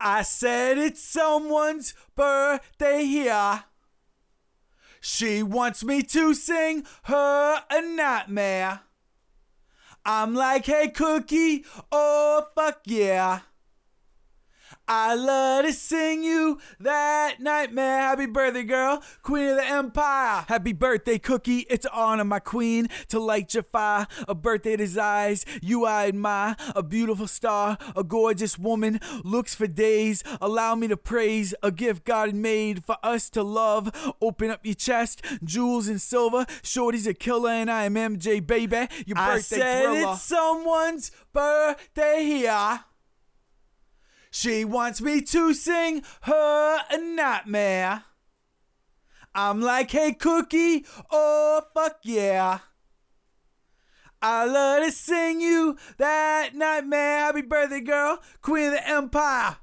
I said it's someone's birthday here. She wants me to sing her a nightmare. I'm like, hey, cookie, oh, fuck yeah. I love to sing you that nightmare. Happy birthday, girl, queen of the empire. Happy birthday, cookie. It's an honor, my queen, to light your fire. A birthday desires you I admire. A beautiful star, a gorgeous woman, looks for days. Allow me to praise a gift God made for us to love. Open up your chest, jewels and silver. Shorty's a killer, and I am MJ, baby. Your birthday I said thriller. it's someone's birthday here. She wants me to sing her a nightmare. I'm like, hey, cookie, oh, fuck yeah. I love to sing you that nightmare. Happy birthday, girl, queen of the empire.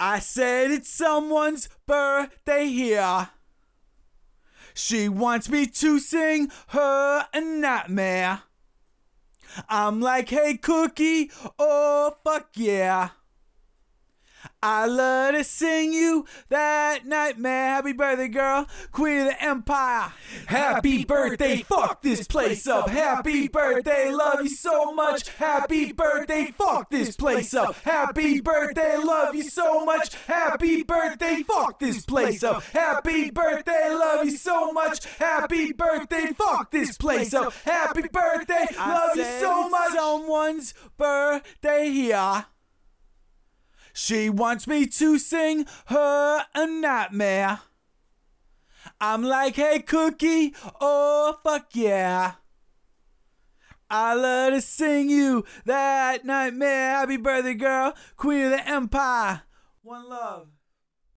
I said it's someone's birthday here. She wants me to sing her a nightmare. I'm like, hey, cookie, oh, fuck yeah. I love to sing you that nightmare. Happy birthday, girl, queen of the empire. Happy birthday, fuck this place up. Happy birthday, love you so much. Happy birthday, fuck this place up. Happy birthday, love you so much. Happy birthday, fuck this place up. Happy birthday, love you so much. Happy birthday, fuck this place up. Happy birthday, love you so much. Someone's birthday here. She wants me to sing her a nightmare. I'm like, hey, cookie, oh, fuck yeah. I love to sing you that nightmare. Happy birthday, girl, queen of the empire. One love.